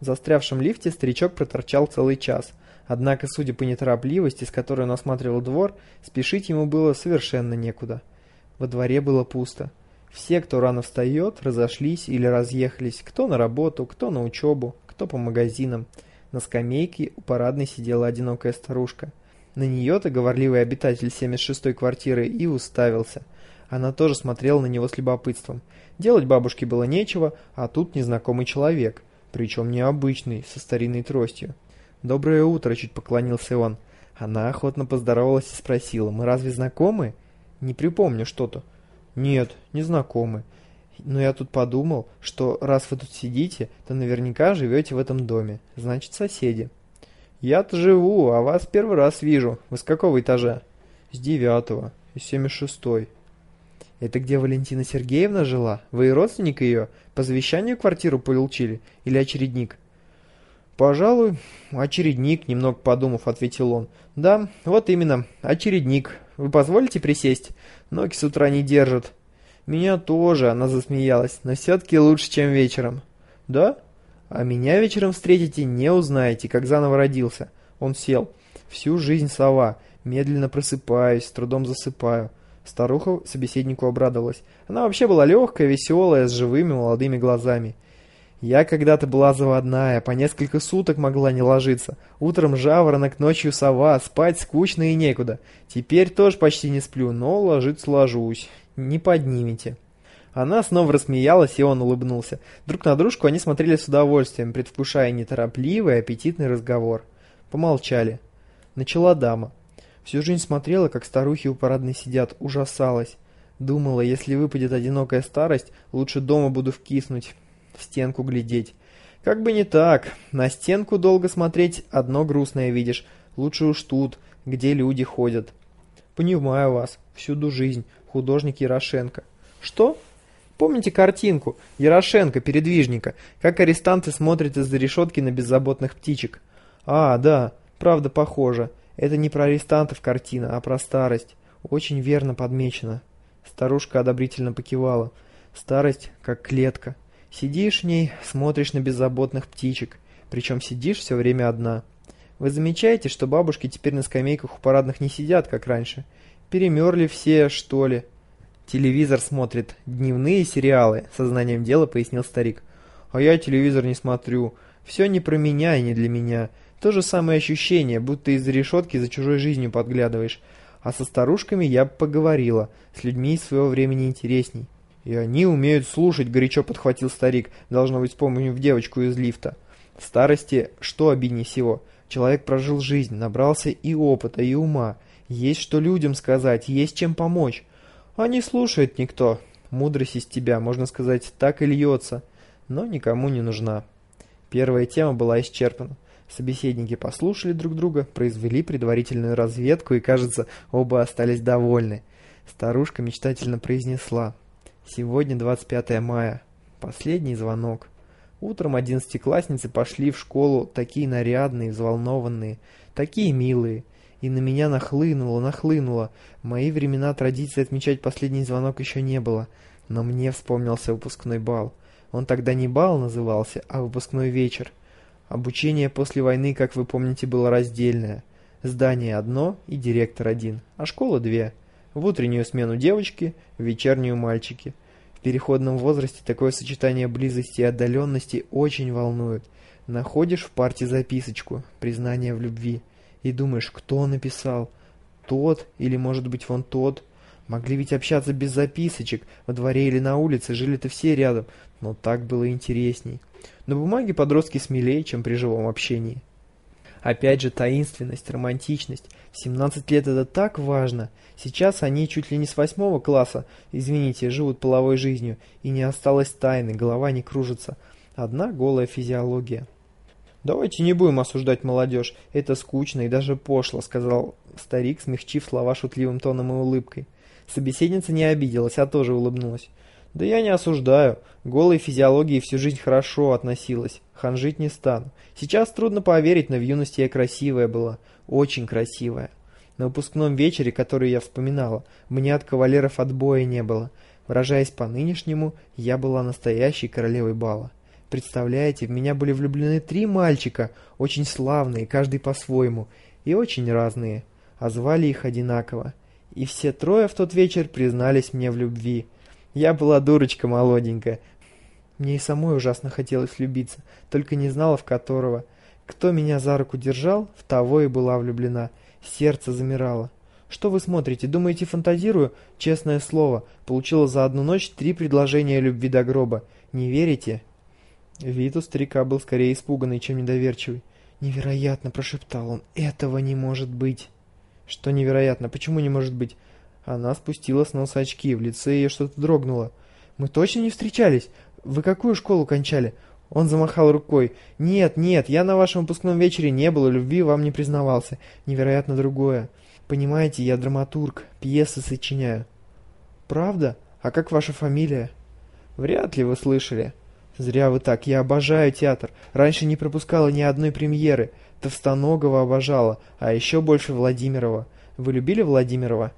В застрявшем лифте старичок проторчал целый час. Однако, судя по неторопливости, с которой он осматривал двор, спешить ему было совершенно некуда. Во дворе было пусто. Все, кто рано встает, разошлись или разъехались, кто на работу, кто на учебу, кто по магазинам. На скамейке у парадной сидела одинокая старушка. На нее-то говорливый обитатель 76-й квартиры и уставился. Она тоже смотрела на него с любопытством. Делать бабушке было нечего, а тут незнакомый человек, причем необычный, со старинной тростью. «Доброе утро», — чуть поклонился он. Она охотно поздоровалась и спросила, «Мы разве знакомы?» «Не припомню что-то». «Нет, не знакомы. Но я тут подумал, что раз вы тут сидите, то наверняка живете в этом доме. Значит, соседи». «Я-то живу, а вас первый раз вижу. Вы с какого этажа?» «С девятого. С семьдесят шестой». «Это где Валентина Сергеевна жила? Вы и родственник ее? По завещанию квартиру получили? Или очередник?» «Пожалуй, очередник», — немного подумав, ответил он. «Да, вот именно, очередник. Вы позволите присесть? Ноги с утра не держат». «Меня тоже», — она засмеялась, — «но все-таки лучше, чем вечером». «Да? А меня вечером встретите, не узнаете, как заново родился». Он сел. «Всю жизнь сова. Медленно просыпаюсь, с трудом засыпаю. Старуха собеседнику обрадовалась. Она вообще была легкая, веселая, с живыми молодыми глазами. Я когда-то была заводная, по несколько суток могла не ложиться. Утром жаворонок, ночью сова, спать скучно и некуда. Теперь тоже почти не сплю, но ложиться ложусь. Не поднимете. Она снова рассмеялась, и он улыбнулся. Друг на дружку они смотрели с удовольствием, предвкушая неторопливый, аппетитный разговор. Помолчали. Начала дама. Всю жизнь смотрела, как старухи у парадной сидят, ужасалась. Думала, если выпадет одинокая старость, лучше дома буду вкиснуть, в стенку глядеть. Как бы не так, на стенку долго смотреть, одно грустное видишь, лучше уж тут, где люди ходят. Понимаю вас, всюду жизнь, художник Ярошенко. Что? Помните картинку Ярошенко, передвижника, как арестанты смотрят из-за решетки на беззаботных птичек? А, да, правда похоже. Это не про арестантов картина, а про старость. Очень верно подмечено. Старушка одобрительно покивала. Старость, как клетка. Сидишь в ней, смотришь на беззаботных птичек. Причем сидишь все время одна. Вы замечаете, что бабушки теперь на скамейках у парадных не сидят, как раньше? Перемерли все, что ли? Телевизор смотрит. Дневные сериалы, сознанием дела пояснил старик. А я телевизор не смотрю. Все не про меня и не для меня. То же самое ощущение, будто из-за решетки за чужой жизнью подглядываешь. А со старушками я поговорила, с людьми своего времени интересней. И они умеют слушать, горячо подхватил старик, должно быть, вспомнив девочку из лифта. В старости что обиднее всего? Человек прожил жизнь, набрался и опыта, и ума. Есть что людям сказать, есть чем помочь. А не слушает никто. Мудрость из тебя, можно сказать, так и льется, но никому не нужна. Первая тема была исчерпана. Собеседники послушали друг друга, произвели предварительную разведку и, кажется, оба остались довольны. Старушка мечтательно произнесла. «Сегодня 25 мая. Последний звонок. Утром одиннадцатиклассницы пошли в школу такие нарядные, взволнованные, такие милые. И на меня нахлынуло, нахлынуло. мои времена традиции отмечать последний звонок еще не было. Но мне вспомнился выпускной бал. Он тогда не бал назывался, а выпускной вечер. Обучение после войны, как вы помните, было раздельное. Здание одно и директор один, а школа две. В утреннюю смену девочки, в вечернюю мальчики. В переходном возрасте такое сочетание близости и отдаленности очень волнует. Находишь в парте записочку, признание в любви, и думаешь, кто написал? Тот или, может быть, вон тот? Могли ведь общаться без записочек, во дворе или на улице, жили-то все рядом, но так было интересней. На бумаге подростки смелее, чем при живом общении. Опять же таинственность, романтичность. В 17 лет это так важно. Сейчас они чуть ли не с восьмого класса, извините, живут половой жизнью, и не осталось тайны, голова не кружится. Одна голая физиология. «Давайте не будем осуждать молодежь, это скучно и даже пошло», — сказал старик, смягчив слова шутливым тоном и улыбкой. Собеседница не обиделась, а тоже улыбнулась. Да я не осуждаю. Голой физиологии всю жизнь хорошо относилась. Ханжить не стану. Сейчас трудно поверить, но в юности я красивая была. Очень красивая. На выпускном вечере, который я вспоминала, мне от кавалеров отбоя не было. Выражаясь по-нынешнему, я была настоящей королевой бала. Представляете, в меня были влюблены три мальчика, очень славные, каждый по-своему, и очень разные, а звали их одинаково. И все трое в тот вечер признались мне в любви. Я была дурочка молоденькая. Мне и самой ужасно хотелось влюбиться, только не знала в которого. Кто меня за руку держал, в того и была влюблена. Сердце замирало. Что вы смотрите, думаете, фантазирую? Честное слово, получила за одну ночь три предложения любви до гроба. Не верите? Вид у старика был скорее испуганный, чем недоверчивый. «Невероятно!» – прошептал он. «Этого не может быть!» «Что невероятно? Почему не может быть?» Она спустила с носа очки, в лице ее что-то дрогнуло. «Мы точно не встречались? Вы какую школу кончали?» Он замахал рукой. «Нет, нет, я на вашем выпускном вечере не был любви вам не признавался. Невероятно другое. Понимаете, я драматург, пьесы сочиняю». «Правда? А как ваша фамилия?» «Вряд ли вы слышали». «Зря вы так, я обожаю театр. Раньше не пропускала ни одной премьеры. Товстоногого обожала, а еще больше Владимирова. Вы любили Владимирова?»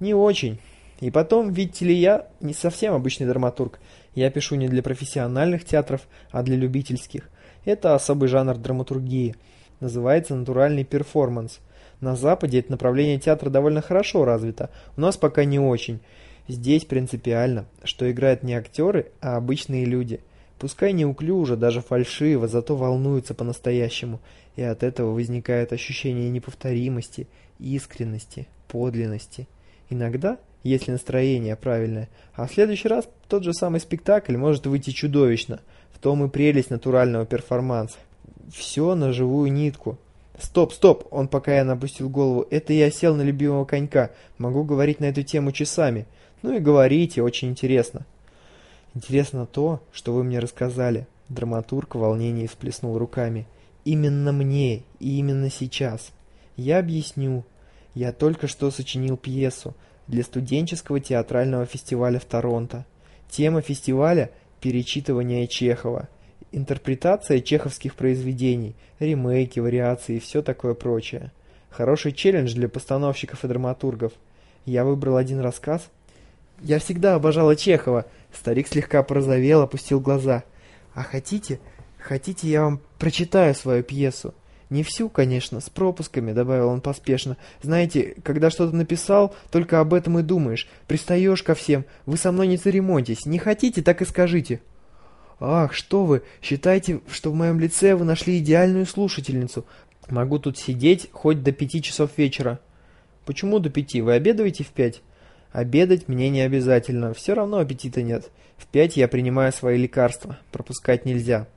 «Не очень. И потом, видите ли, я не совсем обычный драматург. Я пишу не для профессиональных театров, а для любительских. Это особый жанр драматургии. Называется натуральный перформанс. На Западе это направление театра довольно хорошо развито, у нас пока не очень. Здесь принципиально, что играют не актеры, а обычные люди – Пускай неуклюже, даже фальшиво, зато волнуются по-настоящему, и от этого возникает ощущение неповторимости, искренности, подлинности. Иногда, если настроение правильное, а в следующий раз тот же самый спектакль может выйти чудовищно. В том и прелесть натурального перформанса. Все на живую нитку. Стоп, стоп, он пока я напустил голову. Это я сел на любимого конька. Могу говорить на эту тему часами. Ну и говорите, очень интересно. Интересно то, что вы мне рассказали. Драматург в волнении всплеснул руками. Именно мне и именно сейчас. Я объясню. Я только что сочинил пьесу для студенческого театрального фестиваля в Торонто. Тема фестиваля – перечитывание Чехова. Интерпретация чеховских произведений, ремейки, вариации и все такое прочее. Хороший челлендж для постановщиков и драматургов. Я выбрал один рассказ. Я всегда обожала Чехова – Старик слегка порозовел, опустил глаза. «А хотите, хотите, я вам прочитаю свою пьесу?» «Не всю, конечно, с пропусками», — добавил он поспешно. «Знаете, когда что-то написал, только об этом и думаешь. Пристаешь ко всем. Вы со мной не церемоньтесь. Не хотите, так и скажите». «Ах, что вы! Считайте, что в моем лице вы нашли идеальную слушательницу. Могу тут сидеть хоть до пяти часов вечера». «Почему до пяти? Вы обедаете в пять?» Обедать мне не обязательно, все равно аппетита нет. В пять я принимаю свои лекарства, пропускать нельзя.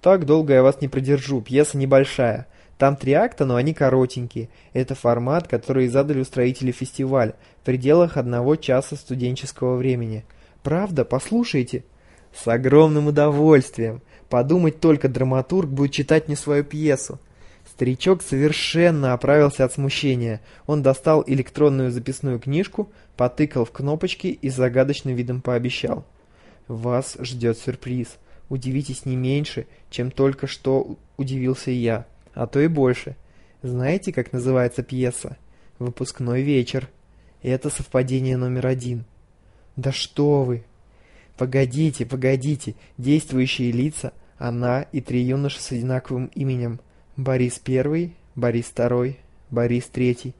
Так долго я вас не продержу, пьеса небольшая. Там три акта, но они коротенькие. Это формат, который задали устроители фестиваля, в пределах одного часа студенческого времени. Правда? Послушайте. С огромным удовольствием. Подумать только, драматург будет читать мне свою пьесу. Старичок совершенно оправился от смущения. Он достал электронную записную книжку, потыкал в кнопочки и загадочным видом пообещал. «Вас ждет сюрприз. Удивитесь не меньше, чем только что удивился я, а то и больше. Знаете, как называется пьеса? Выпускной вечер. Это совпадение номер один». «Да что вы!» «Погодите, погодите, действующие лица, она и три юноши с одинаковым именем. Борис Первый, Борис Второй, Борис Третий.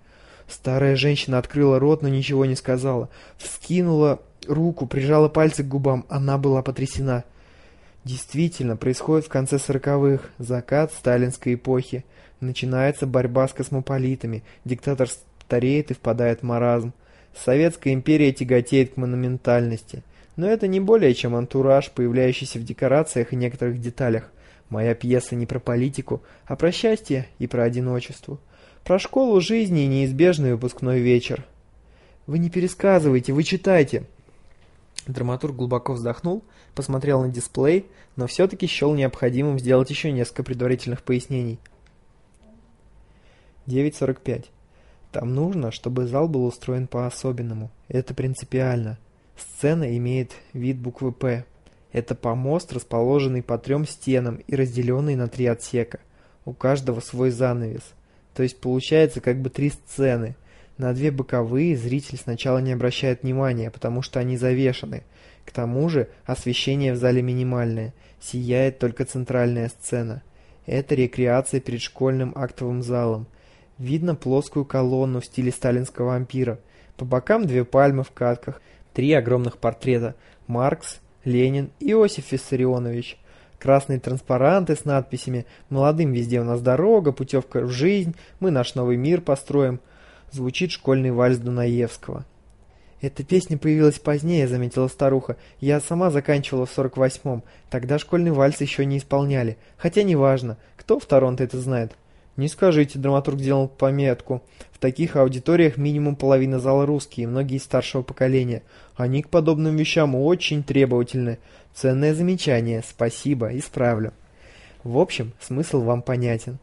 Старая женщина открыла рот, но ничего не сказала. Вскинула руку, прижала пальцы к губам. Она была потрясена. Действительно, происходит в конце сороковых, закат сталинской эпохи. Начинается борьба с космополитами, диктатор стареет и впадает в маразм. Советская империя тяготеет к монументальности. Но это не более чем антураж, появляющийся в декорациях и некоторых деталях. Моя пьеса не про политику, а про счастье и про одиночество. Про школу жизни и неизбежный выпускной вечер. Вы не пересказывайте, вы читайте. Драматург глубоко вздохнул, посмотрел на дисплей, но все-таки счел необходимым сделать еще несколько предварительных пояснений. 9.45. Там нужно, чтобы зал был устроен по-особенному. Это принципиально. Сцена имеет вид буквы «П». Это помост, расположенный по трем стенам и разделенный на три отсека. У каждого свой занавес. То есть получается как бы три сцены. На две боковые зритель сначала не обращает внимания, потому что они завешаны. К тому же освещение в зале минимальное, сияет только центральная сцена. Это рекреация перед школьным актовым залом. Видно плоскую колонну в стиле сталинского ампира. По бокам две пальмы в катках, три огромных портрета – Маркс, Ленин, Иосиф Виссарионович. Красные транспаранты с надписями «Молодым везде у нас дорога», «Путевка в жизнь», «Мы наш новый мир построим». Звучит школьный вальс Дунаевского. «Эта песня появилась позднее», — заметила старуха. «Я сама заканчивала в сорок восьмом. Тогда школьный вальс еще не исполняли. Хотя неважно. Кто в Торонто это знает?» «Не скажите», — драматург делал пометку. «В таких аудиториях минимум половина зала русские, многие из старшего поколения. Они к подобным вещам очень требовательны. Ценное замечание. Спасибо, исправлю». В общем, смысл вам понятен.